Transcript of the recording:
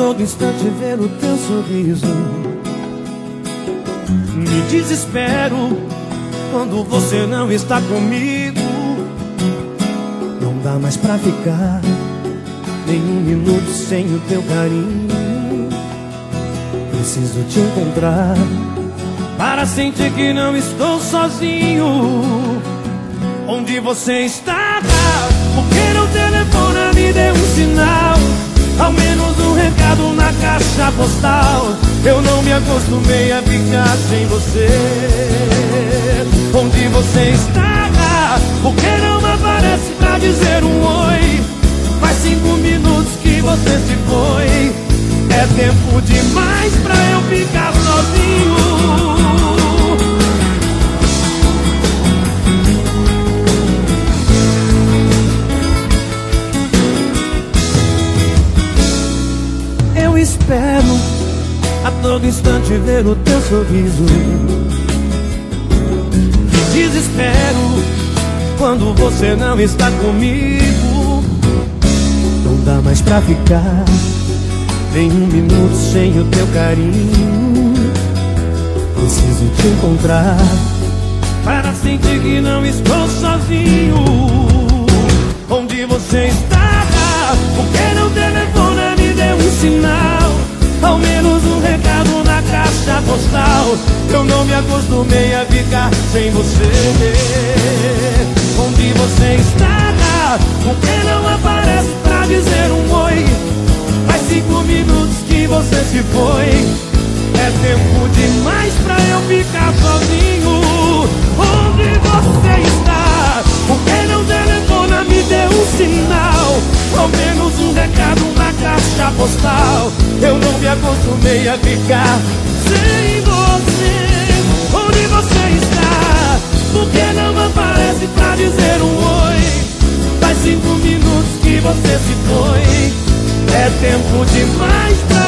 todo instante ver o teu sorriso. Me desespero quando você não está comigo. Não dá mais pra ficar nem um minuto sem o teu carinho. Preciso te encontrar para sentir que não estou sozinho. Onde você está? Postal. Eu não me acostumei a ficar sem você. Onde você está? Porque não aparece pra dizer um oi? Faz cinco minutos que você se foi. É tempo demais pra eu ficar sozinho a todo instante ver o teu sorriso. Desespero quando você não está comigo. Não dá mais pra ficar nem um minuto sem o teu carinho. Preciso te encontrar para sentir que não estou sozinho. Onde você está? Por que não telefona me dê um sinal? Eu não me acostumei a ficar sem você Onde você está? Por que não aparece pra dizer um oi? Faz cinco minutos que você se foi É tempo demais pra eu ficar sozinho Onde você está? Por que não telefona, me dê um sinal Ao menos um recado na caixa postal Eu não me acostumei a ficar sem Por que não aparece pra dizer um oi? Faz cinco minutos que você se foi É tempo demais